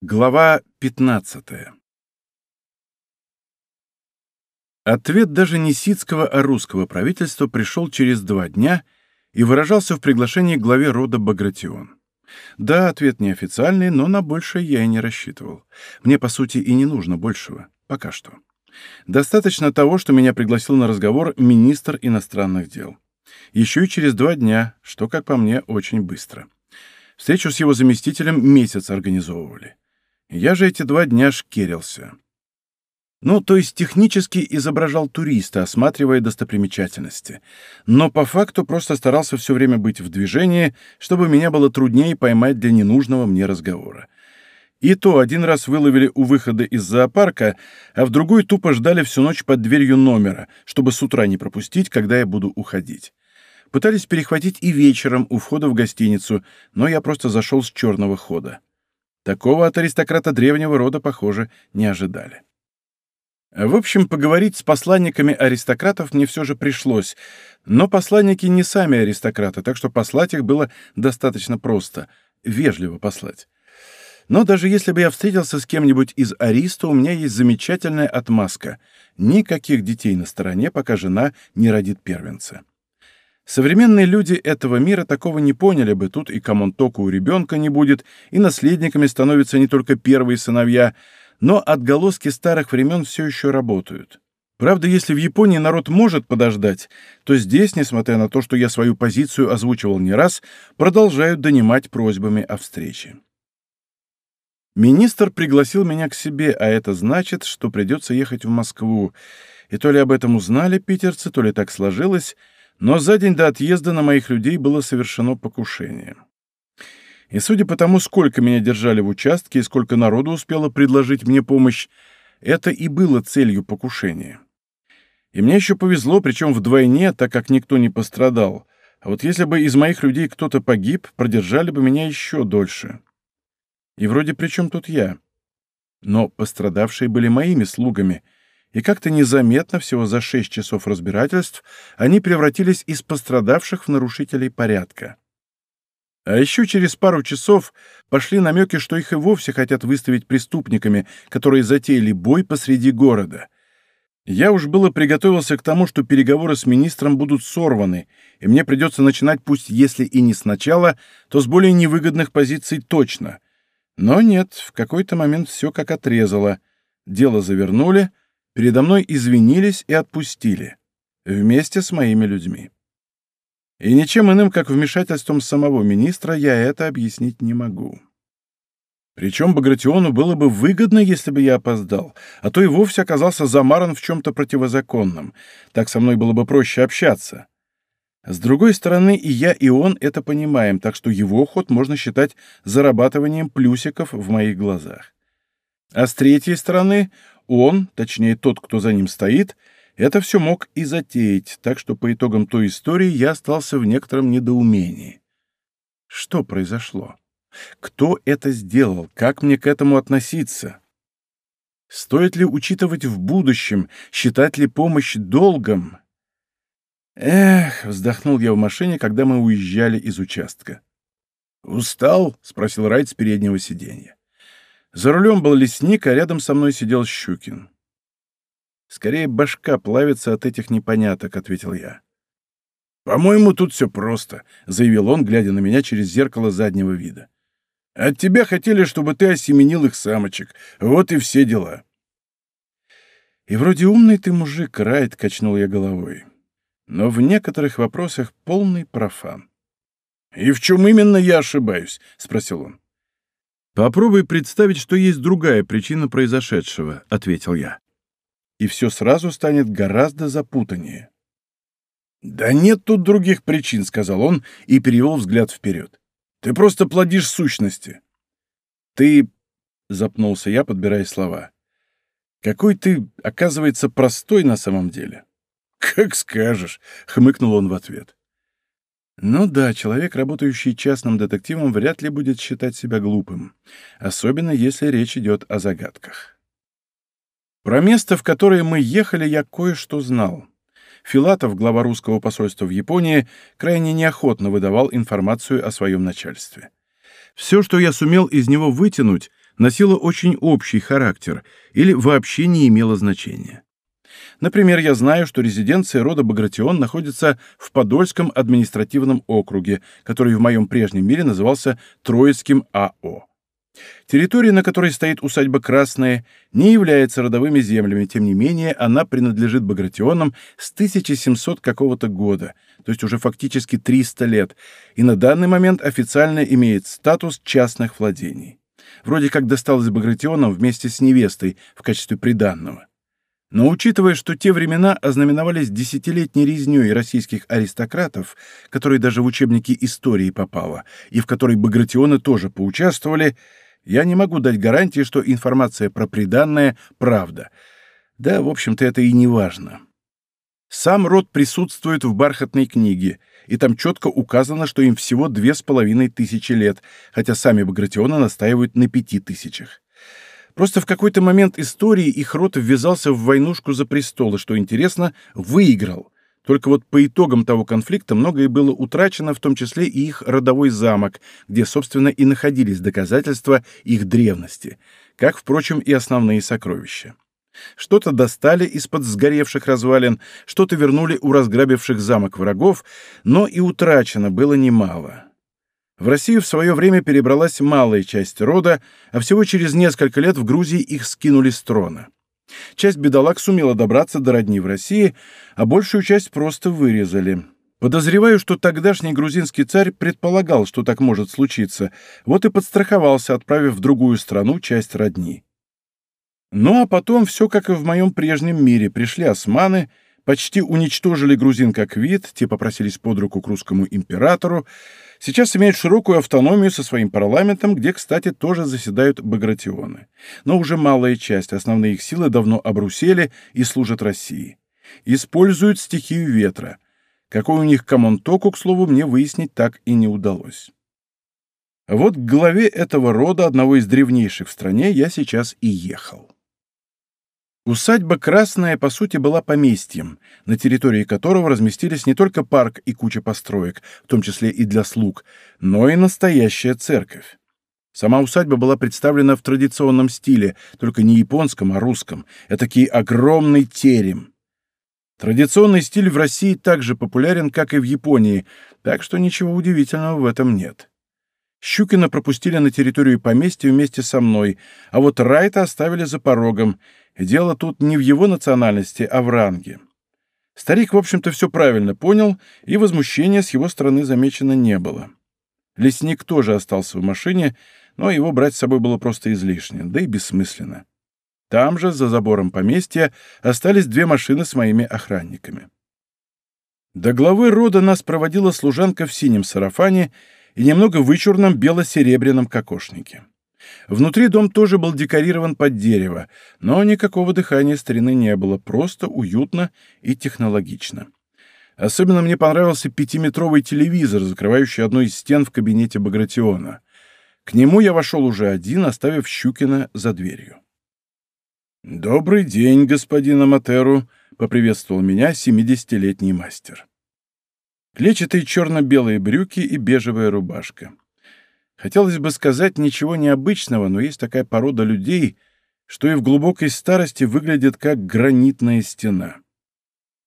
Глава 15 Ответ даже не ситского, а русского правительства пришел через два дня и выражался в приглашении к главе рода Багратион. Да, ответ неофициальный, но на большее я и не рассчитывал. Мне, по сути, и не нужно большего. Пока что. Достаточно того, что меня пригласил на разговор министр иностранных дел. Еще и через два дня, что, как по мне, очень быстро. Встречу с его заместителем месяц организовывали. Я же эти два дня шкерился. Ну, то есть технически изображал туриста, осматривая достопримечательности. Но по факту просто старался все время быть в движении, чтобы меня было труднее поймать для ненужного мне разговора. И то один раз выловили у выхода из зоопарка, а в другой тупо ждали всю ночь под дверью номера, чтобы с утра не пропустить, когда я буду уходить. Пытались перехватить и вечером у входа в гостиницу, но я просто зашел с черного хода. Такого от аристократа древнего рода, похоже, не ожидали. В общем, поговорить с посланниками аристократов мне все же пришлось, но посланники не сами аристократы, так что послать их было достаточно просто, вежливо послать. Но даже если бы я встретился с кем-нибудь из ариста, у меня есть замечательная отмазка. Никаких детей на стороне, пока жена не родит первенца. Современные люди этого мира такого не поняли бы, тут и комонтоку у ребенка не будет, и наследниками становятся не только первые сыновья, но отголоски старых времен все еще работают. Правда, если в Японии народ может подождать, то здесь, несмотря на то, что я свою позицию озвучивал не раз, продолжают донимать просьбами о встрече. Министр пригласил меня к себе, а это значит, что придется ехать в Москву. И то ли об этом узнали питерцы, то ли так сложилось — но за день до отъезда на моих людей было совершено покушение. И судя по тому, сколько меня держали в участке и сколько народу успело предложить мне помощь, это и было целью покушения. И мне еще повезло, причем вдвойне, так как никто не пострадал. А вот если бы из моих людей кто-то погиб, продержали бы меня еще дольше. И вроде при чем тут я? Но пострадавшие были моими слугами — и как-то незаметно, всего за шесть часов разбирательств, они превратились из пострадавших в нарушителей порядка. А еще через пару часов пошли намеки, что их и вовсе хотят выставить преступниками, которые затеяли бой посреди города. Я уж было приготовился к тому, что переговоры с министром будут сорваны, и мне придется начинать пусть если и не сначала, то с более невыгодных позиций точно. Но нет, в какой-то момент все как отрезало. Дело завернули, передо мной извинились и отпустили, вместе с моими людьми. И ничем иным, как вмешательством самого министра, я это объяснить не могу. Причем Багратиону было бы выгодно, если бы я опоздал, а то и вовсе оказался замаран в чем-то противозаконном. Так со мной было бы проще общаться. С другой стороны, и я, и он это понимаем, так что его ход можно считать зарабатыванием плюсиков в моих глазах. А с третьей стороны, он, точнее тот, кто за ним стоит, это все мог и затеять, так что по итогам той истории я остался в некотором недоумении. Что произошло? Кто это сделал? Как мне к этому относиться? Стоит ли учитывать в будущем, считать ли помощь долгом? Эх, вздохнул я в машине, когда мы уезжали из участка. «Устал?» — спросил Райт с переднего сиденья. За рулем был лесник, а рядом со мной сидел Щукин. «Скорее башка плавится от этих непоняток», — ответил я. «По-моему, тут все просто», — заявил он, глядя на меня через зеркало заднего вида. «От тебя хотели, чтобы ты осеменил их самочек. Вот и все дела». «И вроде умный ты мужик, Райт», — качнул я головой. «Но в некоторых вопросах полный профан». «И в чем именно я ошибаюсь?» — спросил он. «Попробуй представить, что есть другая причина произошедшего», — ответил я. «И все сразу станет гораздо запутаннее». «Да нет тут других причин», — сказал он и перевел взгляд вперед. «Ты просто плодишь сущности». «Ты...» — запнулся я, подбирая слова. «Какой ты, оказывается, простой на самом деле». «Как скажешь», — хмыкнул он в ответ. Ну да, человек, работающий частным детективом, вряд ли будет считать себя глупым, особенно если речь идет о загадках. Про место, в которое мы ехали, я кое-что знал. Филатов, глава русского посольства в Японии, крайне неохотно выдавал информацию о своем начальстве. Все, что я сумел из него вытянуть, носило очень общий характер или вообще не имело значения. Например, я знаю, что резиденция рода Багратион находится в Подольском административном округе, который в моем прежнем мире назывался Троицким АО. Территория, на которой стоит усадьба Красная, не является родовыми землями, тем не менее она принадлежит Багратионам с 1700 какого-то года, то есть уже фактически 300 лет, и на данный момент официально имеет статус частных владений. Вроде как досталось Багратионам вместе с невестой в качестве приданного. Но учитывая, что те времена ознаменовались десятилетней резнёй российских аристократов, которые даже в учебники истории попало, и в которой Багратионы тоже поучаствовали, я не могу дать гарантии, что информация про приданное — правда. Да, в общем-то, это и не важно. Сам род присутствует в бархатной книге, и там четко указано, что им всего две с половиной тысячи лет, хотя сами Багратионы настаивают на пяти тысячах. Просто в какой-то момент истории их род ввязался в войнушку за престол, и, что интересно, выиграл. Только вот по итогам того конфликта многое было утрачено, в том числе и их родовой замок, где, собственно, и находились доказательства их древности, как, впрочем, и основные сокровища. Что-то достали из-под сгоревших развалин, что-то вернули у разграбивших замок врагов, но и утрачено было немало. В Россию в свое время перебралась малая часть рода, а всего через несколько лет в Грузии их скинули с трона. Часть бедолаг сумела добраться до родни в России, а большую часть просто вырезали. Подозреваю, что тогдашний грузинский царь предполагал, что так может случиться, вот и подстраховался, отправив в другую страну часть родни. Ну а потом все как и в моем прежнем мире. Пришли османы, почти уничтожили грузин как вид, те попросились под руку к русскому императору, сейчас имеют широкую автономию со своим парламентом, где, кстати, тоже заседают багратионы. Но уже малая часть, основные их силы давно обрусели и служат России. Используют стихию ветра. Какой у них комонтоку, к слову, мне выяснить так и не удалось. Вот к главе этого рода, одного из древнейших в стране, я сейчас и ехал. Усадьба Красная, по сути, была поместьем, на территории которого разместились не только парк и куча построек, в том числе и для слуг, но и настоящая церковь. Сама усадьба была представлена в традиционном стиле, только не японском, а русском. Этакий огромный терем. Традиционный стиль в России также популярен, как и в Японии, так что ничего удивительного в этом нет. Щукина пропустили на территорию поместья вместе со мной, а вот Райта оставили за порогом, дело тут не в его национальности, а в ранге. Старик, в общем-то, все правильно понял, и возмущения с его стороны замечено не было. Лесник тоже остался в машине, но его брать с собой было просто излишне, да и бессмысленно. Там же, за забором поместья, остались две машины с моими охранниками. До главы рода нас проводила служанка в синем сарафане и немного вычурном бело-серебряном кокошнике. Внутри дом тоже был декорирован под дерево, но никакого дыхания старины не было, просто уютно и технологично. Особенно мне понравился пятиметровый телевизор, закрывающий одну из стен в кабинете Багратиона. К нему я вошел уже один, оставив Щукина за дверью. «Добрый день, господин Аматеру», — поприветствовал меня семидесятилетний мастер. Клетчатые черно-белые брюки и бежевая рубашка. Хотелось бы сказать ничего необычного, но есть такая порода людей, что и в глубокой старости выглядит как гранитная стена.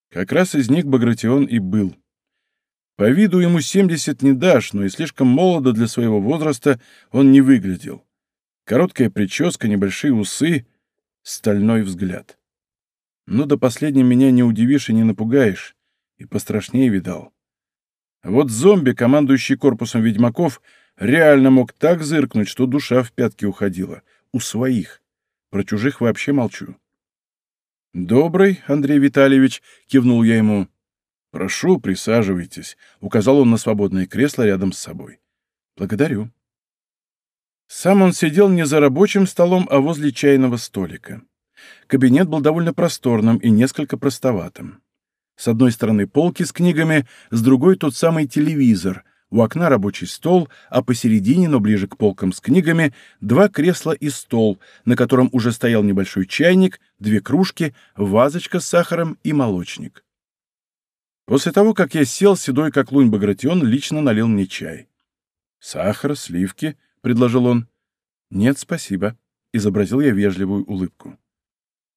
Как раз из них Багратион и был. По виду ему 70 не дашь, но и слишком молодо для своего возраста он не выглядел. Короткая прическа, небольшие усы, стальной взгляд. Но до последнего меня не удивишь и не напугаешь, и пострашнее видал. Вот зомби, командующий корпусом ведьмаков, Реально мог так зыркнуть, что душа в пятки уходила. У своих. Про чужих вообще молчу. «Добрый, Андрей Витальевич», — кивнул я ему. «Прошу, присаживайтесь», — указал он на свободное кресло рядом с собой. «Благодарю». Сам он сидел не за рабочим столом, а возле чайного столика. Кабинет был довольно просторным и несколько простоватым. С одной стороны полки с книгами, с другой тот самый телевизор, у окна рабочий стол, а посередине, но ближе к полкам с книгами, два кресла и стол, на котором уже стоял небольшой чайник, две кружки, вазочка с сахаром и молочник. После того, как я сел, седой как лунь Багратион лично налил мне чай. «Сахар, сливки», — предложил он. «Нет, спасибо». — изобразил я вежливую улыбку.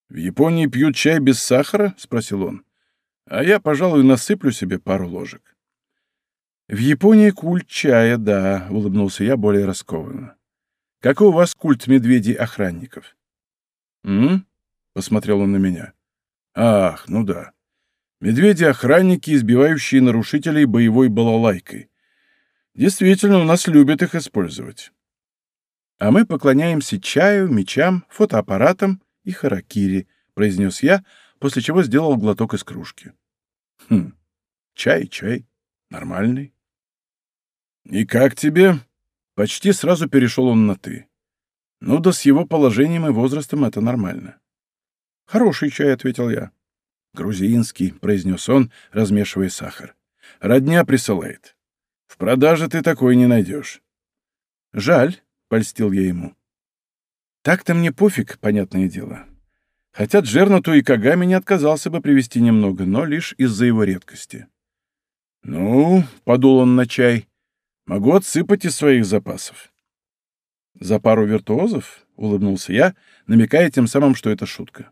«В Японии пьют чай без сахара?» — спросил он. «А я, пожалуй, насыплю себе пару ложек». «В Японии культ чая, да», — улыбнулся я более раскованно. «Какой у вас культ медведей-охранников?» «М?», посмотрел он на меня. «Ах, ну да. Медведи-охранники, избивающие нарушителей боевой балалайкой. Действительно, у нас любят их использовать. А мы поклоняемся чаю, мечам, фотоаппаратам и харакири, произнес я, после чего сделал глоток из кружки. Хм, чай, чай. Нормальный. И как тебе? Почти сразу перешел он на «ты». Ну да с его положением и возрастом это нормально. Хороший чай, ответил я. Грузинский, произнес он, размешивая сахар. Родня присылает. В продаже ты такой не найдешь. Жаль, польстил я ему. Так-то мне пофиг, понятное дело. Хотя Джернату и Кагами не отказался бы привезти немного, но лишь из-за его редкости. «Ну», — подул он на чай, — «могу отсыпать из своих запасов». «За пару виртуозов?» — улыбнулся я, намекая тем самым, что это шутка.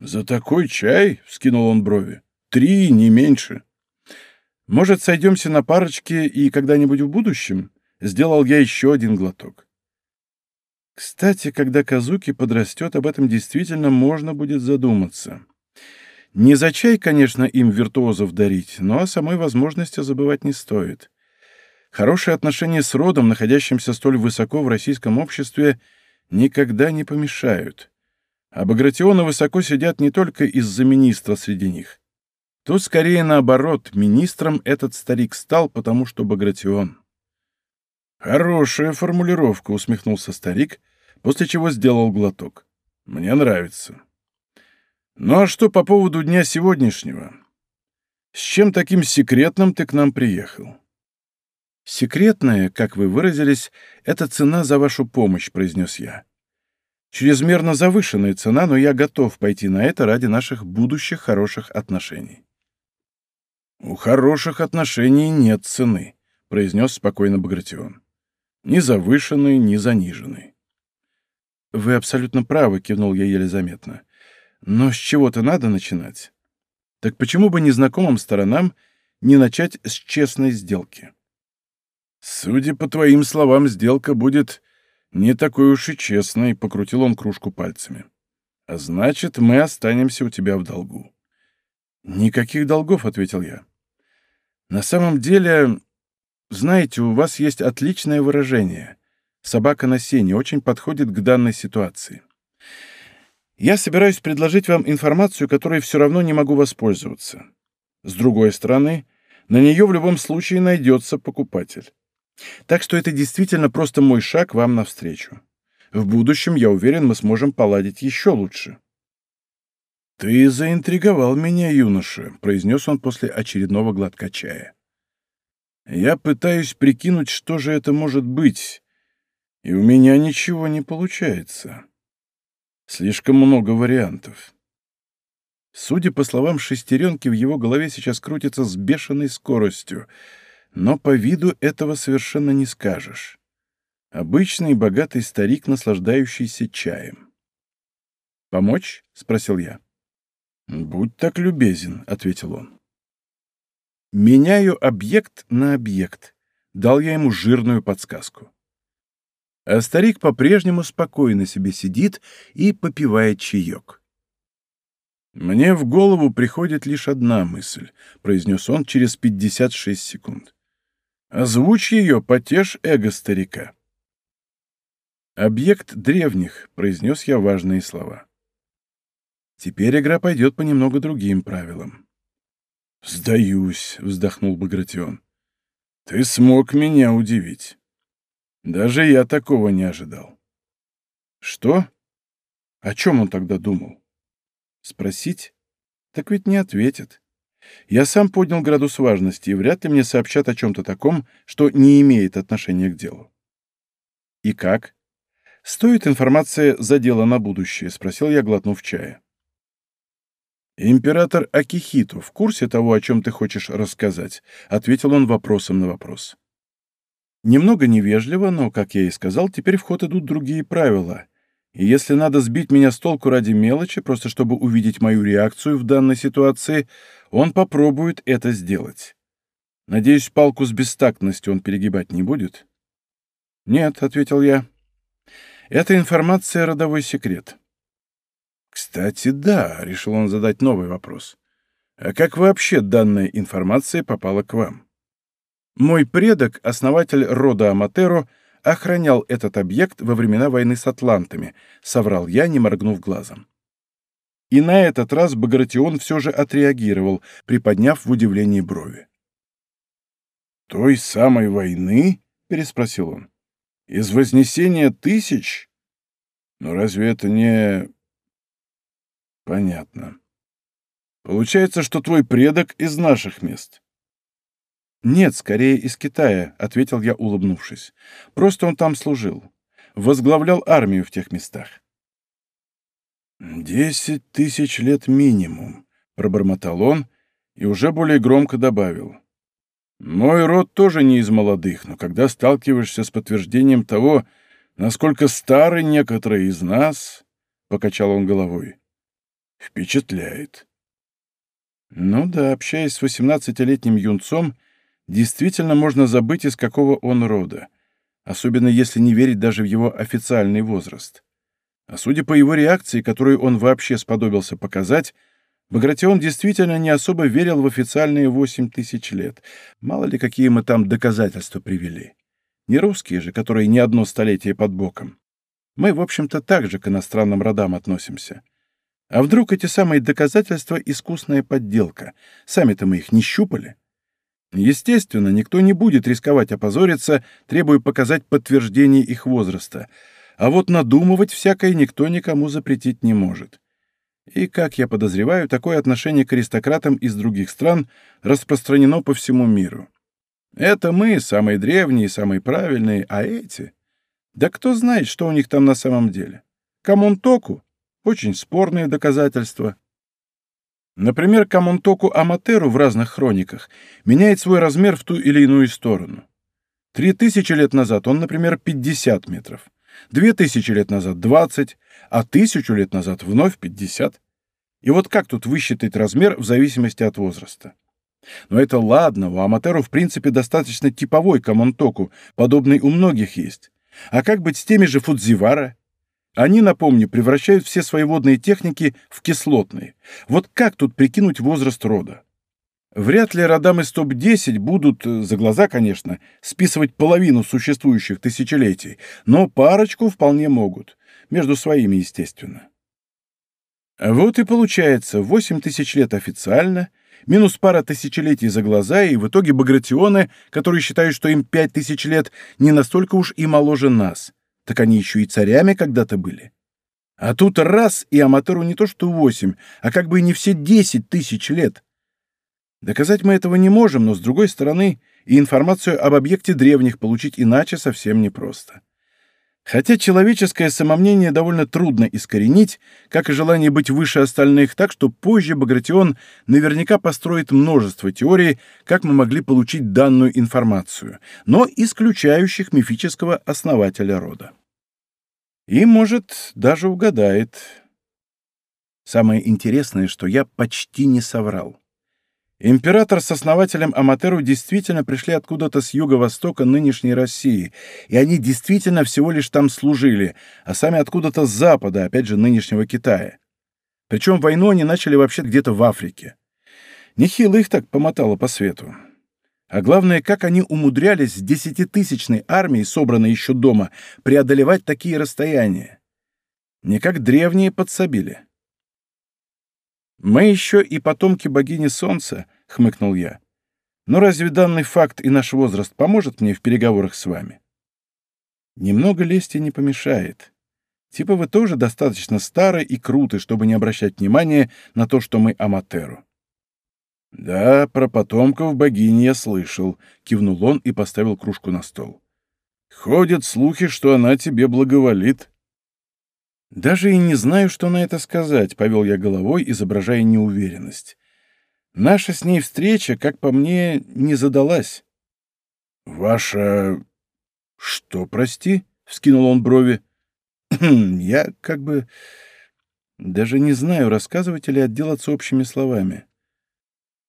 «За такой чай?» — вскинул он брови. «Три, не меньше». «Может, сойдемся на парочке и когда-нибудь в будущем?» Сделал я еще один глоток. Кстати, когда Казуки подрастет, об этом действительно можно будет задуматься. Не за чай, конечно, им виртуозов дарить, но о самой возможности забывать не стоит. Хорошие отношения с родом, находящимся столь высоко в российском обществе, никогда не помешают. А Багратионы высоко сидят не только из-за министра среди них. Тут скорее наоборот, министром этот старик стал, потому что Багратион. «Хорошая формулировка», — усмехнулся старик, после чего сделал глоток. «Мне нравится». «Ну а что по поводу дня сегодняшнего? С чем таким секретным ты к нам приехал?» «Секретная, как вы выразились, это цена за вашу помощь», — произнес я. «Чрезмерно завышенная цена, но я готов пойти на это ради наших будущих хороших отношений». «У хороших отношений нет цены», — произнес спокойно Багратион. Ни завышенный, ни заниженный. «Вы абсолютно правы», — кивнул я еле заметно. «Но с чего-то надо начинать. Так почему бы незнакомым сторонам не начать с честной сделки?» «Судя по твоим словам, сделка будет не такой уж и честной», — покрутил он кружку пальцами. «А значит, мы останемся у тебя в долгу». «Никаких долгов», — ответил я. «На самом деле, знаете, у вас есть отличное выражение. Собака на сене очень подходит к данной ситуации. Я собираюсь предложить вам информацию, которой все равно не могу воспользоваться. С другой стороны, на нее в любом случае найдется покупатель. Так что это действительно просто мой шаг вам навстречу. В будущем, я уверен, мы сможем поладить еще лучше. «Ты заинтриговал меня, юноша», — произнес он после очередного глотка чая. Я пытаюсь прикинуть, что же это может быть, и у меня ничего не получается. Слишком много вариантов. Судя по словам шестеренки, в его голове сейчас крутится с бешеной скоростью, но по виду этого совершенно не скажешь. Обычный богатый старик, наслаждающийся чаем. «Помочь?» — спросил я. «Будь так любезен», — ответил он. Меняю объект на объект. Дал я ему жирную подсказку. А старик по-прежнему спокойно себе сидит и попивает чаек. «Мне в голову приходит лишь одна мысль», — произнес он через 56 секунд. «Озвучь ее, потешь эго старика». «Объект древних», — произнес я важные слова. Теперь игра пойдет по немного другим правилам. «Сдаюсь», — вздохнул Багратион. «Ты смог меня удивить. Даже я такого не ожидал». «Что? О чем он тогда думал?» «Спросить? Так ведь не ответит. Я сам поднял градус важности, и вряд ли мне сообщат о чем-то таком, что не имеет отношения к делу». «И как?» «Стоит информация за дело на будущее?» — спросил я, глотнув чая. «Император Акихито в курсе того, о чем ты хочешь рассказать?» — ответил он вопросом на вопрос. Немного невежливо, но, как я и сказал, теперь в ход идут другие правила, И если надо сбить меня с толку ради мелочи, просто чтобы увидеть мою реакцию в данной ситуации, он попробует это сделать. Надеюсь, палку с бестактностью он перегибать не будет? Нет, — ответил я. Это информация — родовой секрет. Кстати, да, — решил он задать новый вопрос. А как вообще данная информация попала к вам? Мой предок, основатель рода Аматеро, охранял этот объект во времена войны с атлантами, соврал я, не моргнув глазом. И на этот раз Багратион все же отреагировал, приподняв в удивлении брови. «Той самой войны?» — переспросил он. «Из Вознесения тысяч? Но разве это не...» «Понятно. Получается, что твой предок из наших мест. «Нет, скорее из Китая», — ответил я, улыбнувшись. «Просто он там служил. Возглавлял армию в тех местах». «Десять тысяч лет минимум», — пробормотал он и уже более громко добавил. «Мой род тоже не из молодых, но когда сталкиваешься с подтверждением того, насколько стары некоторые из нас», — покачал он головой, — «впечатляет». Ну да, общаясь с восемнадцатилетним юнцом, действительно можно забыть, из какого он рода, особенно если не верить даже в его официальный возраст. А судя по его реакции, которую он вообще сподобился показать, Багратион действительно не особо верил в официальные восемь тысяч лет. Мало ли, какие мы там доказательства привели. Не русские же, которые не одно столетие под боком. Мы, в общем-то, также к иностранным родам относимся. А вдруг эти самые доказательства — искусная подделка? Сами-то мы их не щупали. Естественно, никто не будет рисковать опозориться, требуя показать подтверждение их возраста. А вот надумывать всякое никто никому запретить не может. И, как я подозреваю, такое отношение к аристократам из других стран распространено по всему миру. Это мы, самые древние, самые правильные, а эти... Да кто знает, что у них там на самом деле? Камонтоку очень спорные доказательства. Например, Камонтоку Аматеру в разных хрониках меняет свой размер в ту или иную сторону. Три тысячи лет назад он, например, 50 метров, две тысячи лет назад 20, а тысячу лет назад вновь 50. И вот как тут высчитать размер в зависимости от возраста? Но это ладно, у Аматеру в принципе достаточно типовой Камонтоку, подобный у многих есть. А как быть с теми же Фудзивара они, напомню, превращают все свои водные техники в кислотные. Вот как тут прикинуть возраст рода? Вряд ли родам из топ-10 будут, э, за глаза, конечно, списывать половину существующих тысячелетий, но парочку вполне могут. Между своими, естественно. Вот и получается 8 тысяч лет официально, минус пара тысячелетий за глаза, и в итоге багратионы, которые считают, что им 5 тысяч лет, не настолько уж и моложе нас так они еще и царями когда-то были. А тут раз, и аматору не то что восемь, а как бы и не все десять тысяч лет. Доказать мы этого не можем, но, с другой стороны, и информацию об объекте древних получить иначе совсем непросто. Хотя человеческое самомнение довольно трудно искоренить, как и желание быть выше остальных, так что позже Багратион наверняка построит множество теорий, как мы могли получить данную информацию, но исключающих мифического основателя рода. И, может, даже угадает. Самое интересное, что я почти не соврал. Император с основателем Аматеру действительно пришли откуда-то с юго-востока нынешней России, и они действительно всего лишь там служили, а сами откуда-то с запада, опять же, нынешнего Китая. Причем войну они начали вообще где-то в Африке. Нехило их так помотало по свету. А главное, как они умудрялись с десятитысячной армией, собранной еще дома, преодолевать такие расстояния. Не как древние подсобили. «Мы еще и потомки богини Солнца», — хмыкнул я. «Но разве данный факт и наш возраст поможет мне в переговорах с вами?» «Немного лести не помешает. Типа вы тоже достаточно стары и круты, чтобы не обращать внимания на то, что мы аматеру». «Да, про потомков богини я слышал», — кивнул он и поставил кружку на стол. «Ходят слухи, что она тебе благоволит». «Даже и не знаю, что на это сказать», — повел я головой, изображая неуверенность. «Наша с ней встреча, как по мне, не задалась». «Ваша... что, прости?» — вскинул он брови. Я как бы даже не знаю, рассказывать или отделаться общими словами.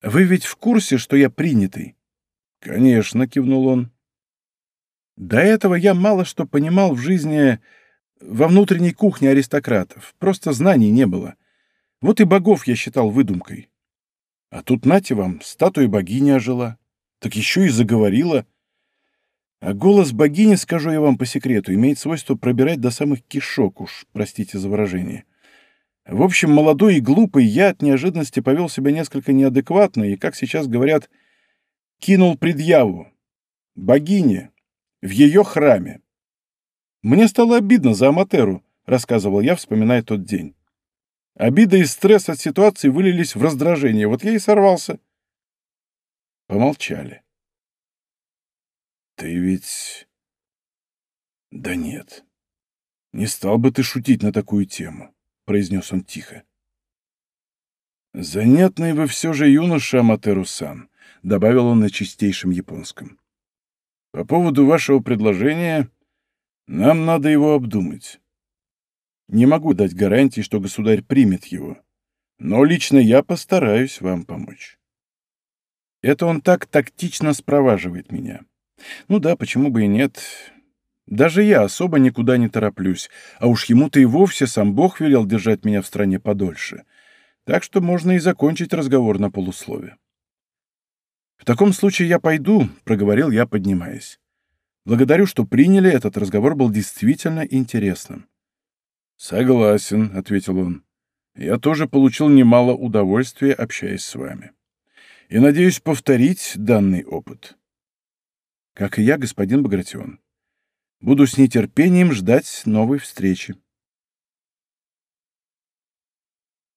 Вы ведь в курсе, что я принятый? Конечно, кивнул он. До этого я мало что понимал в жизни во внутренней кухне аристократов. Просто знаний не было. Вот и богов я считал выдумкой. А тут, нате вам, статуя богини ожила. Так еще и заговорила. А голос богини, скажу я вам по секрету, имеет свойство пробирать до самых кишок уж, простите за выражение. В общем, молодой и глупый я от неожиданности повел себя несколько неадекватно и, как сейчас говорят, кинул предъяву. Богине. В ее храме. Мне стало обидно за Аматеру, рассказывал я, вспоминая тот день. Обида и стресс от ситуации вылились в раздражение. Вот я и сорвался. Помолчали. Ты ведь... Да нет. Не стал бы ты шутить на такую тему. — произнес он тихо. «Занятный вы все же юноша, Аматеру-сан», — добавил он на чистейшем японском. «По поводу вашего предложения нам надо его обдумать. Не могу дать гарантии, что государь примет его, но лично я постараюсь вам помочь». Это он так тактично спроваживает меня. Ну да, почему бы и нет. Даже я особо никуда не тороплюсь, а уж ему-то и вовсе сам Бог велел держать меня в стране подольше. Так что можно и закончить разговор на полуслове. «В таком случае я пойду», — проговорил я, поднимаясь. «Благодарю, что приняли, этот разговор был действительно интересным». «Согласен», — ответил он. «Я тоже получил немало удовольствия, общаясь с вами. И надеюсь повторить данный опыт». «Как и я, господин Багратион». Буду с нетерпением ждать новой встречи.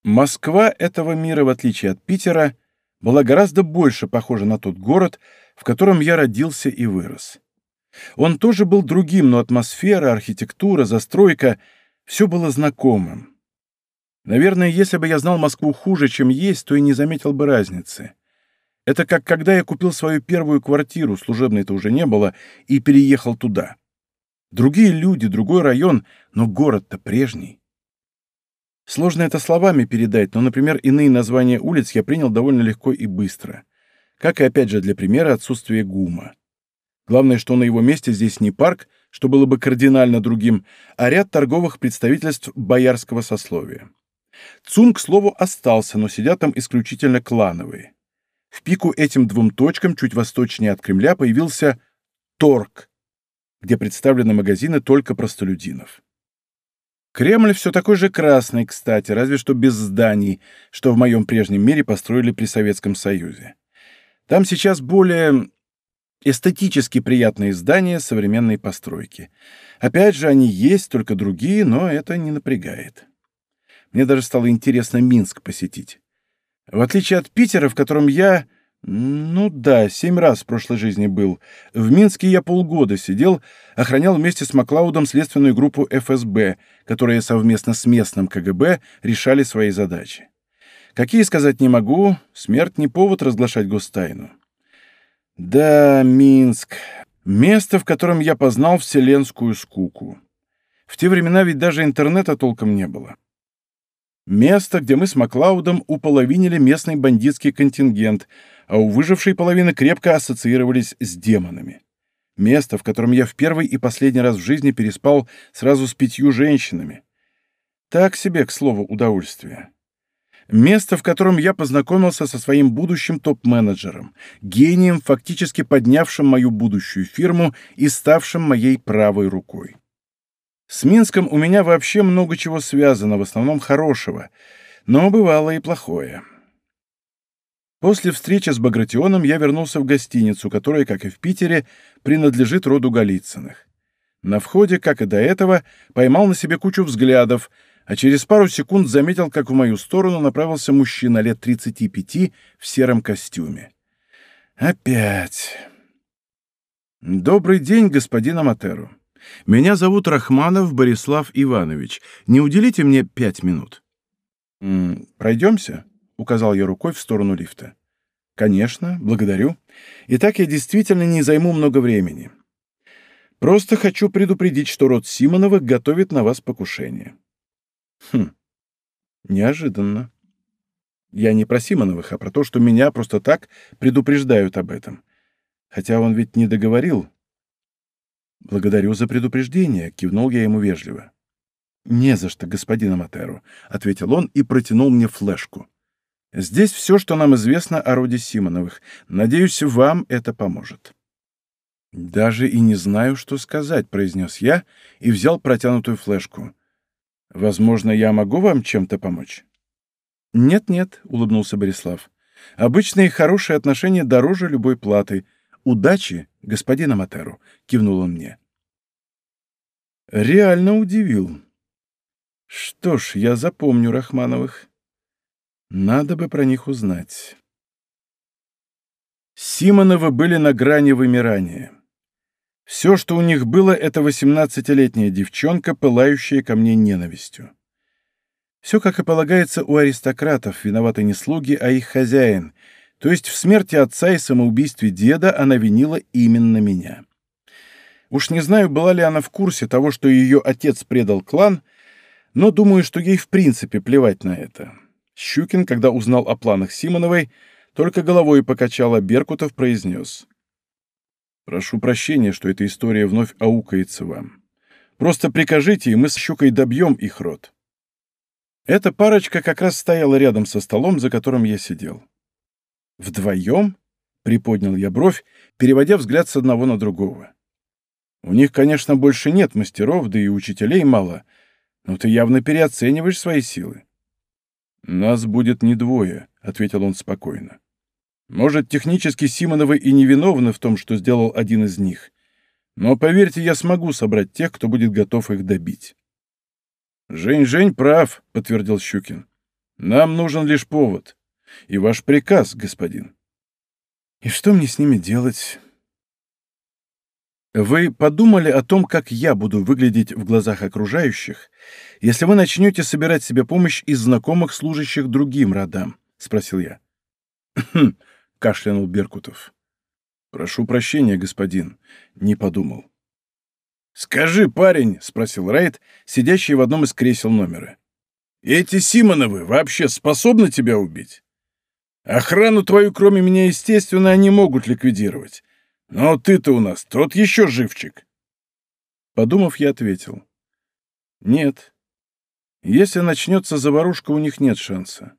Москва этого мира, в отличие от Питера, была гораздо больше похожа на тот город, в котором я родился и вырос. Он тоже был другим, но атмосфера, архитектура, застройка — все было знакомым. Наверное, если бы я знал Москву хуже, чем есть, то и не заметил бы разницы. Это как когда я купил свою первую квартиру, служебной-то уже не было, и переехал туда. Другие люди, другой район, но город-то прежний. Сложно это словами передать, но, например, иные названия улиц я принял довольно легко и быстро. Как и, опять же, для примера, отсутствие ГУМа. Главное, что на его месте здесь не парк, что было бы кардинально другим, а ряд торговых представительств боярского сословия. ЦУМ, к слову, остался, но сидят там исключительно клановые. В пику этим двум точкам, чуть восточнее от Кремля, появился торг, где представлены магазины только простолюдинов. Кремль все такой же красный, кстати, разве что без зданий, что в моем прежнем мире построили при Советском Союзе. Там сейчас более эстетически приятные здания современной постройки. Опять же, они есть, только другие, но это не напрягает. Мне даже стало интересно Минск посетить. В отличие от Питера, в котором я ну да, семь раз в прошлой жизни был. В Минске я полгода сидел, охранял вместе с Маклаудом следственную группу ФСБ, которая совместно с местным КГБ решали свои задачи. Какие сказать не могу, смерть не повод разглашать гостайну. Да, Минск. Место, в котором я познал вселенскую скуку. В те времена ведь даже интернета толком не было. Место, где мы с Маклаудом уполовинили местный бандитский контингент — а у выжившей половины крепко ассоциировались с демонами. Место, в котором я в первый и последний раз в жизни переспал сразу с пятью женщинами. Так себе, к слову, удовольствие. Место, в котором я познакомился со своим будущим топ-менеджером, гением, фактически поднявшим мою будущую фирму и ставшим моей правой рукой. С Минском у меня вообще много чего связано, в основном хорошего, но бывало и плохое. После встречи с Багратионом я вернулся в гостиницу, которая, как и в Питере, принадлежит роду Голицыных. На входе, как и до этого, поймал на себе кучу взглядов, а через пару секунд заметил, как в мою сторону направился мужчина лет 35 в сером костюме. Опять. «Добрый день, господин Аматеру. Меня зовут Рахманов Борислав Иванович. Не уделите мне пять минут?» «Пройдемся?» — указал я рукой в сторону лифта. «Конечно, благодарю. Итак, я действительно не займу много времени. Просто хочу предупредить, что род Симоновых готовит на вас покушение». «Хм, неожиданно. Я не про Симоновых, а про то, что меня просто так предупреждают об этом. Хотя он ведь не договорил». «Благодарю за предупреждение», — кивнул я ему вежливо. «Не за что, господин Аматеру», — ответил он и протянул мне флешку. «Здесь все, что нам известно о роде Симоновых. Надеюсь, вам это поможет». «Даже и не знаю, что сказать», — произнес я и взял протянутую флешку. «Возможно, я могу вам чем-то помочь?» «Нет-нет», — улыбнулся Борислав. «Обычные хорошие отношения дороже любой платы. Удачи, господин Аматеру», — кивнул он мне. Реально удивил. Что ж, я запомню Рахмановых. Надо бы про них узнать. Симоновы были на грани вымирания. Все, что у них было, это восемнадцатилетняя девчонка, пылающая ко мне ненавистью. Все, как и полагается у аристократов, виноваты не слуги, а их хозяин, то есть в смерти отца и самоубийстве деда она винила именно меня. Уж не знаю, была ли она в курсе того, что ее отец предал клан — но думаю, что ей в принципе плевать на это. Щукин, когда узнал о планах Симоновой, только головой покачал, а Беркутов произнес. «Прошу прощения, что эта история вновь аукается вам. Просто прикажите, и мы с Щукой добьем их род». Эта парочка как раз стояла рядом со столом, за которым я сидел. «Вдвоем?» — приподнял я бровь, переводя взгляд с одного на другого. «У них, конечно, больше нет мастеров, да и учителей мало, — «Ну ты явно переоцениваешь свои силы». «Нас будет не двое», — ответил он спокойно. «Может, технически Симоновы и невиновны в том, что сделал один из них. Но, поверьте, я смогу собрать тех, кто будет готов их добить». «Жень-Жень прав», — подтвердил Щукин. «Нам нужен лишь повод. И ваш приказ, господин». «И что мне с ними делать?» Вы подумали о том, как я буду выглядеть в глазах окружающих, если вы начнете собирать себе помощь из знакомых, служащих другим родам? — спросил я. Кашлянул Беркутов. «Прошу прощения, господин. Не подумал». «Скажи, парень», — спросил Райт, сидящий в одном из кресел номера. «Эти Симоновы вообще способны тебя убить? Охрану твою, кроме меня, естественно, они могут ликвидировать. Но ты-то у нас тот еще живчик. Подумав, я ответил. Нет. Если начнется заварушка, у них нет шанса.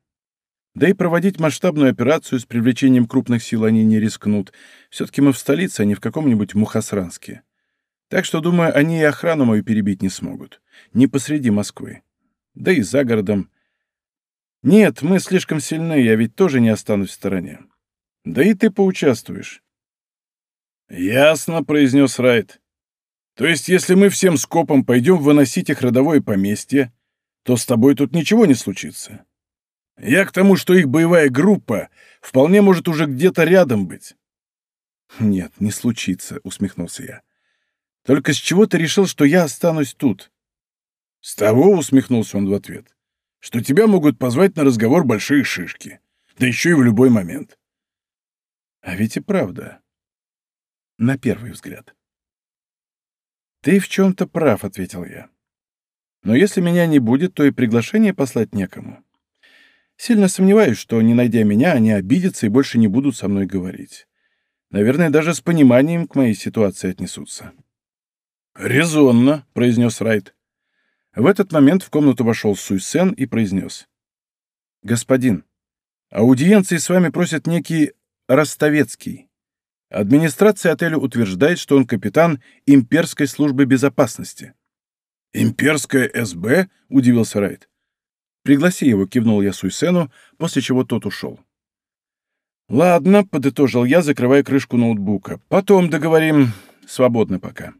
Да и проводить масштабную операцию с привлечением крупных сил они не рискнут. Все-таки мы в столице, а не в каком-нибудь Мухасранске. Так что, думаю, они и охрану мою перебить не смогут. Не посреди Москвы. Да и за городом. Нет, мы слишком сильны, я ведь тоже не останусь в стороне. Да и ты поучаствуешь. «Ясно», — произнес Райт. «То есть, если мы всем скопом пойдем выносить их родовое поместье, то с тобой тут ничего не случится. Я к тому, что их боевая группа вполне может уже где-то рядом быть». «Нет, не случится», — усмехнулся я. «Только с чего ты решил, что я останусь тут?» «С того», — усмехнулся он в ответ, — «что тебя могут позвать на разговор большие шишки, да еще и в любой момент». «А ведь и правда на первый взгляд. «Ты в чем-то прав», — ответил я. «Но если меня не будет, то и приглашение послать некому. Сильно сомневаюсь, что, не найдя меня, они обидятся и больше не будут со мной говорить. Наверное, даже с пониманием к моей ситуации отнесутся». «Резонно», — произнес Райт. В этот момент в комнату вошел Суйсен и произнес. «Господин, аудиенции с вами просит некий Ростовецкий». Администрация отеля утверждает, что он капитан имперской службы безопасности. «Имперская СБ?» — удивился Райт. «Пригласи его», — кивнул я Суйсену, после чего тот ушел. «Ладно», — подытожил я, закрывая крышку ноутбука. «Потом договорим. Свободно пока».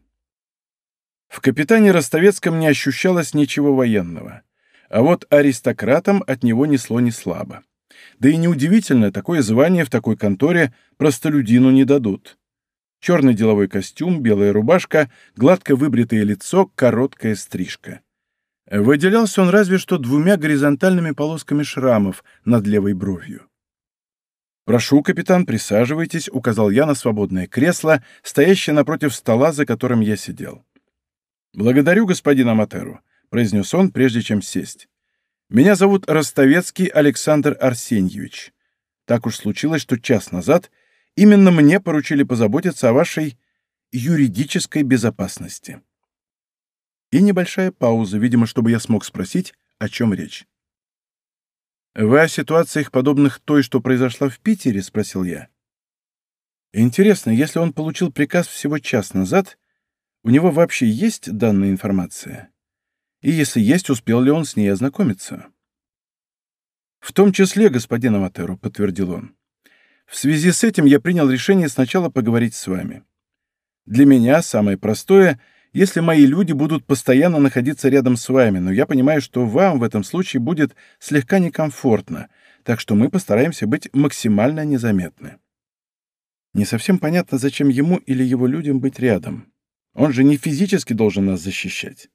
В капитане Ростовецком не ощущалось ничего военного, а вот аристократам от него несло не слабо. Да и неудивительно, такое звание в такой конторе простолюдину не дадут. Черный деловой костюм, белая рубашка, гладко выбритое лицо, короткая стрижка. Выделялся он разве что двумя горизонтальными полосками шрамов над левой бровью. «Прошу, капитан, присаживайтесь», — указал я на свободное кресло, стоящее напротив стола, за которым я сидел. «Благодарю, господин Аматеру», — произнес он, прежде чем сесть. «Меня зовут Ростовецкий Александр Арсеньевич. Так уж случилось, что час назад именно мне поручили позаботиться о вашей юридической безопасности». И небольшая пауза, видимо, чтобы я смог спросить, о чем речь. «Вы о ситуациях, подобных той, что произошла в Питере?» — спросил я. «Интересно, если он получил приказ всего час назад, у него вообще есть данная информация? И если есть, успел ли он с ней ознакомиться?» «В том числе, господин Аматеру», — подтвердил он. «В связи с этим я принял решение сначала поговорить с вами. Для меня самое простое — если мои люди будут постоянно находиться рядом с вами, но я понимаю, что вам в этом случае будет слегка некомфортно, так что мы постараемся быть максимально незаметны. Не совсем понятно, зачем ему или его людям быть рядом. Он же не физически должен нас защищать.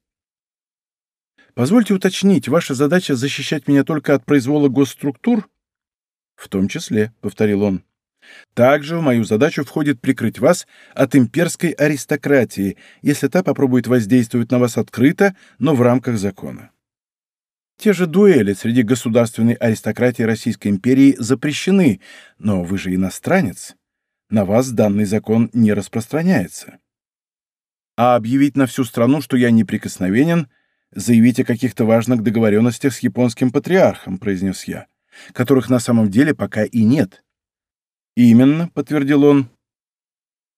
Позвольте уточнить, ваша задача защищать меня только от произвола госструктур? В том числе, — повторил он. Также в мою задачу входит прикрыть вас от имперской аристократии, если та попробует воздействовать на вас открыто, но в рамках закона. Те же дуэли среди государственной аристократии Российской империи запрещены, но вы же иностранец. На вас данный закон не распространяется. А объявить на всю страну, что я неприкосновенен, заявить о каких-то важных договоренностях с японским патриархом, произнес я, которых на самом деле пока и нет. «Именно», — подтвердил он.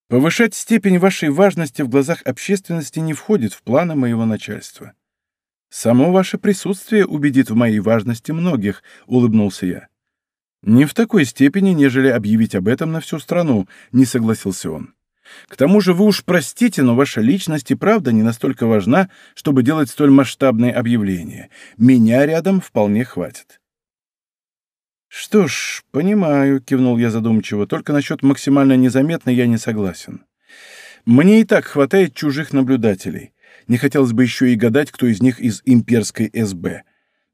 «Повышать степень вашей важности в глазах общественности не входит в планы моего начальства. Само ваше присутствие убедит в моей важности многих», — улыбнулся я. «Не в такой степени, нежели объявить об этом на всю страну», — не согласился он. «К тому же вы уж простите, но ваша личность и правда не настолько важна, чтобы делать столь масштабные объявления. Меня рядом вполне хватит». «Что ж, понимаю», — кивнул я задумчиво, «только насчет максимально незаметно я не согласен. Мне и так хватает чужих наблюдателей. Не хотелось бы еще и гадать, кто из них из имперской СБ.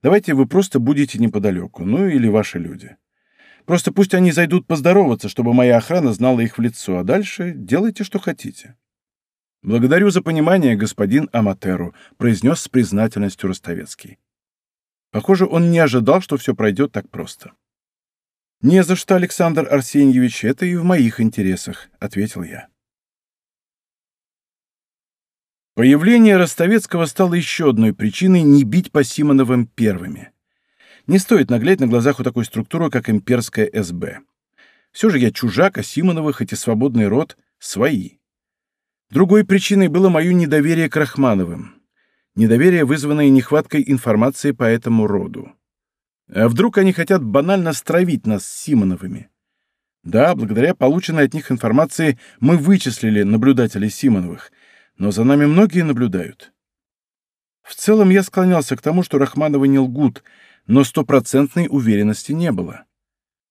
Давайте вы просто будете неподалеку, ну или ваши люди. Просто пусть они зайдут поздороваться, чтобы моя охрана знала их в лицо, а дальше делайте, что хотите». «Благодарю за понимание, господин Аматеру», — произнес с признательностью Ростовецкий. Похоже, он не ожидал, что все пройдет так просто. «Не за что, Александр Арсеньевич, это и в моих интересах», — ответил я. Появление Ростовецкого стало еще одной причиной не бить по Симоновым первыми. Не стоит наглядь на глазах у такой структуры, как имперская СБ. Все же я чужак, а Симоновы, хоть и свободный род, свои. Другой причиной было мое недоверие к Рахмановым. Недоверие, вызванное нехваткой информации по этому роду. А вдруг они хотят банально стравить нас с Симоновыми? Да, благодаря полученной от них информации мы вычислили наблюдателей Симоновых, но за нами многие наблюдают. В целом я склонялся к тому, что Рахмановы не лгут, но стопроцентной уверенности не было.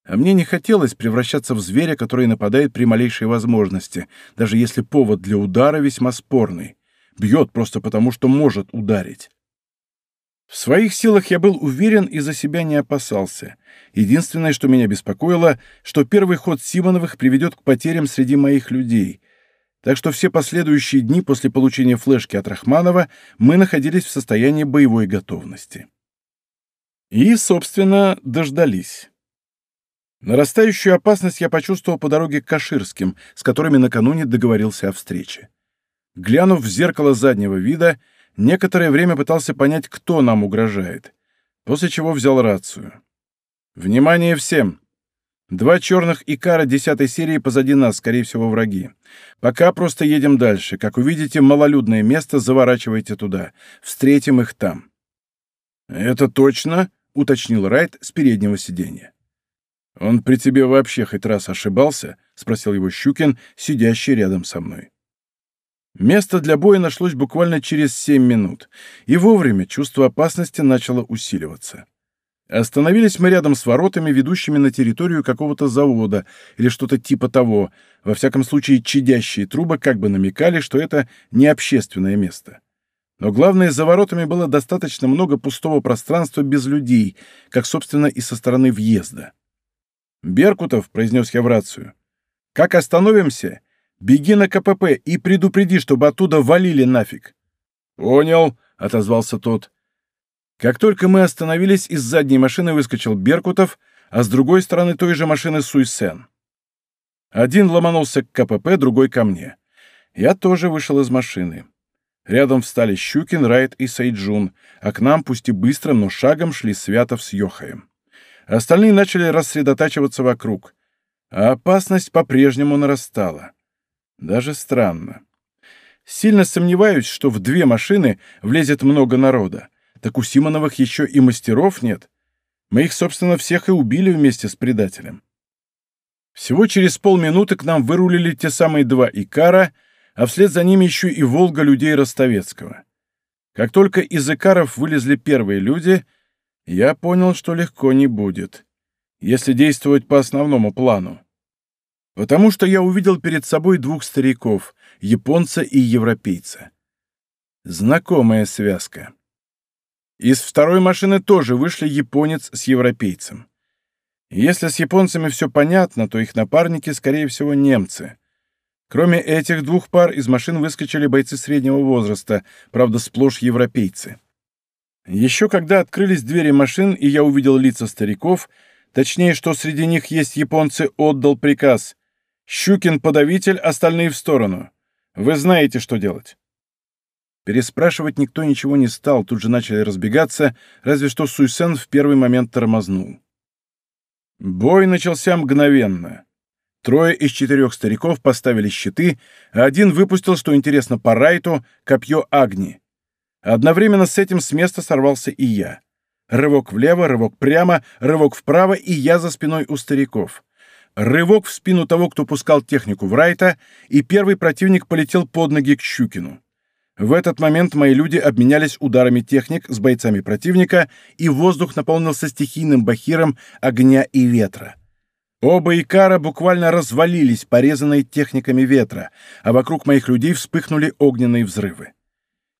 А мне не хотелось превращаться в зверя, который нападает при малейшей возможности, даже если повод для удара весьма спорный. Бьет просто потому, что может ударить. В своих силах я был уверен и за себя не опасался. Единственное, что меня беспокоило, что первый ход Симоновых приведет к потерям среди моих людей. Так что все последующие дни после получения флешки от Рахманова мы находились в состоянии боевой готовности. И, собственно, дождались. Нарастающую опасность я почувствовал по дороге к Каширским, с которыми накануне договорился о встрече. Глянув в зеркало заднего вида, некоторое время пытался понять, кто нам угрожает, после чего взял рацию. «Внимание всем! Два черных Икара десятой серии позади нас, скорее всего, враги. Пока просто едем дальше. Как увидите малолюдное место, заворачивайте туда. Встретим их там». «Это точно?» — уточнил Райт с переднего сиденья. «Он при тебе вообще хоть раз ошибался?» — спросил его Щукин, сидящий рядом со мной. Место для боя нашлось буквально через семь минут, и вовремя чувство опасности начало усиливаться. Остановились мы рядом с воротами, ведущими на территорию какого-то завода или что-то типа того. Во всяком случае, чадящие трубы как бы намекали, что это не общественное место. Но главное, за воротами было достаточно много пустого пространства без людей, как, собственно, и со стороны въезда. «Беркутов», — произнес я в рацию, — «как остановимся, беги на КПП и предупреди, чтобы оттуда валили нафиг». «Понял», — отозвался тот. Как только мы остановились, из задней машины выскочил Беркутов, а с другой стороны той же машины Суйсен. Один ломанулся к КПП, другой ко мне. Я тоже вышел из машины. Рядом встали Щукин, Райт и Сайджун, а к нам, пусть и быстрым, но шагом, шли Святов с Йохаем. Остальные начали рассредотачиваться вокруг. А опасность по-прежнему нарастала. Даже странно. Сильно сомневаюсь, что в две машины влезет много народа. Так у Симоновых еще и мастеров нет. Мы их, собственно, всех и убили вместе с предателем. Всего через полминуты к нам вырулили те самые два Икара, а вслед за ними еще и «Волга» людей Ростовецкого. Как только из Икаров вылезли первые люди, я понял, что легко не будет, если действовать по основному плану. Потому что я увидел перед собой двух стариков, японца и европейца. Знакомая связка. Из второй машины тоже вышли японец с европейцем. Если с японцами все понятно, то их напарники, скорее всего, немцы. Кроме этих двух пар, из машин выскочили бойцы среднего возраста, правда, сплошь европейцы. Еще когда открылись двери машин, и я увидел лица стариков, точнее, что среди них есть японцы, отдал приказ. «Щукин подавитель, остальные в сторону. Вы знаете, что делать». Переспрашивать никто ничего не стал, тут же начали разбегаться, разве что Суйсен в первый момент тормознул. Бой начался мгновенно. Трое из четырех стариков поставили щиты, а один выпустил, что интересно, по райту, копье Агни. Одновременно с этим с места сорвался и я. Рывок влево, рывок прямо, рывок вправо, и я за спиной у стариков. Рывок в спину того, кто пускал технику в райта, и первый противник полетел под ноги к Щукину. В этот момент мои люди обменялись ударами техник с бойцами противника, и воздух наполнился стихийным бахиром огня и ветра. Оба Икара буквально развалились, порезанные техниками ветра, а вокруг моих людей вспыхнули огненные взрывы.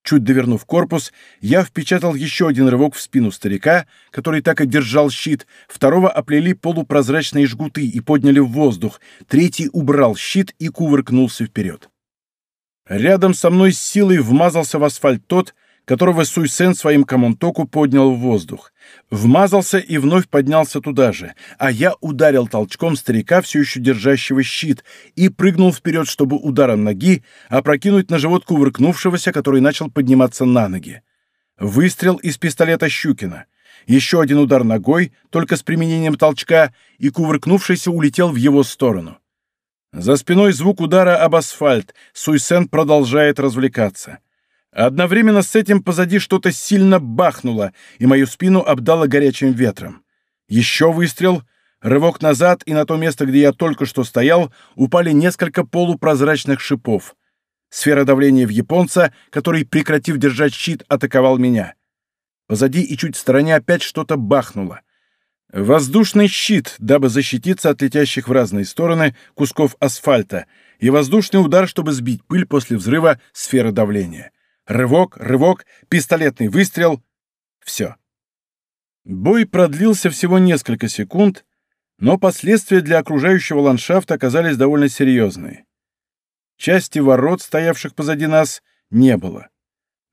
Чуть довернув корпус, я впечатал еще один рывок в спину старика, который так и держал щит, второго оплели полупрозрачные жгуты и подняли в воздух, третий убрал щит и кувыркнулся вперед. Рядом со мной с силой вмазался в асфальт тот, которого Суйсен своим коммунтоку поднял в воздух. Вмазался и вновь поднялся туда же, а я ударил толчком старика, все еще держащего щит, и прыгнул вперед, чтобы ударом ноги опрокинуть на живот кувыркнувшегося, который начал подниматься на ноги. Выстрел из пистолета Щукина. Еще один удар ногой, только с применением толчка, и кувыркнувшийся улетел в его сторону. За спиной звук удара об асфальт. Суйсен продолжает развлекаться. Одновременно с этим позади что-то сильно бахнуло, и мою спину обдало горячим ветром. Еще выстрел, рывок назад, и на то место, где я только что стоял, упали несколько полупрозрачных шипов. Сфера давления в японца, который, прекратив держать щит, атаковал меня. Позади и чуть в стороне опять что-то бахнуло. Воздушный щит, дабы защититься от летящих в разные стороны кусков асфальта, и воздушный удар, чтобы сбить пыль после взрыва сферы давления. Рывок, рывок, пистолетный выстрел. Все. Бой продлился всего несколько секунд, но последствия для окружающего ландшафта оказались довольно серьезные. Части ворот, стоявших позади нас, не было.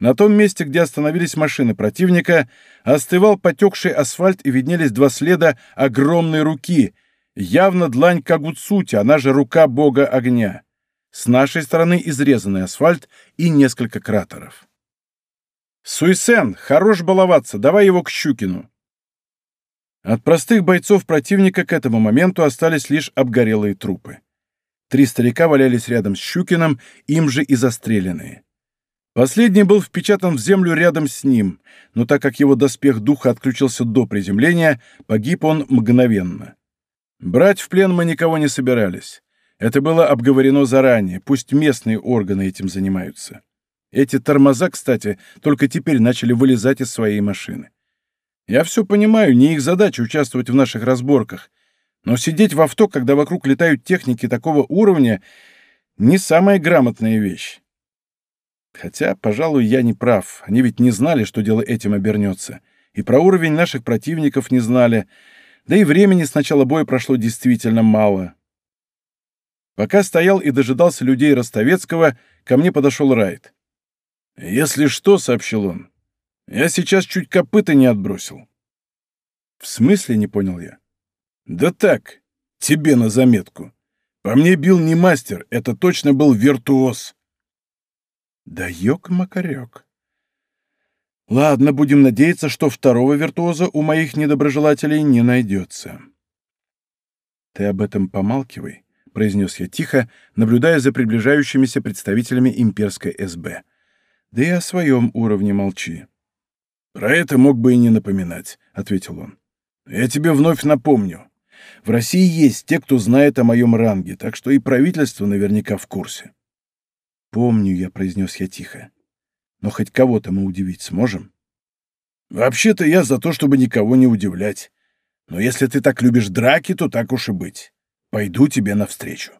На том месте, где остановились машины противника, остывал потекший асфальт и виднелись два следа огромной руки, явно длань Кагуцути, она же рука бога огня. С нашей стороны изрезанный асфальт и несколько кратеров. «Суйсен, хорош баловаться, давай его к Щукину!» От простых бойцов противника к этому моменту остались лишь обгорелые трупы. Три старика валялись рядом с Щукиным, им же и застреленные. Последний был впечатан в землю рядом с ним, но так как его доспех духа отключился до приземления, погиб он мгновенно. Брать в плен мы никого не собирались. Это было обговорено заранее, пусть местные органы этим занимаются. Эти тормоза, кстати, только теперь начали вылезать из своей машины. Я все понимаю, не их задача участвовать в наших разборках, но сидеть в авто, когда вокруг летают техники такого уровня, не самая грамотная вещь. Хотя, пожалуй, я не прав. Они ведь не знали, что дело этим обернется. И про уровень наших противников не знали. Да и времени с начала боя прошло действительно мало. Пока стоял и дожидался людей Ростовецкого, ко мне подошел Райт. «Если что», — сообщил он, — «я сейчас чуть копыта не отбросил». «В смысле?» — не понял я. «Да так, тебе на заметку. По мне бил не мастер, это точно был виртуоз». «Да ёк-макарёк». Ладно, будем надеяться, что второго виртуоза у моих недоброжелателей не найдется. «Ты об этом помалкивай», — произнес я тихо, наблюдая за приближающимися представителями имперской СБ. «Да и о своем уровне молчи». «Про это мог бы и не напоминать», — ответил он. «Я тебе вновь напомню. В России есть те, кто знает о моем ранге, так что и правительство наверняка в курсе». «Помню я», — произнес я тихо. Но хоть кого-то мы удивить сможем? Вообще-то я за то, чтобы никого не удивлять. Но если ты так любишь драки, то так уж и быть. Пойду тебе навстречу.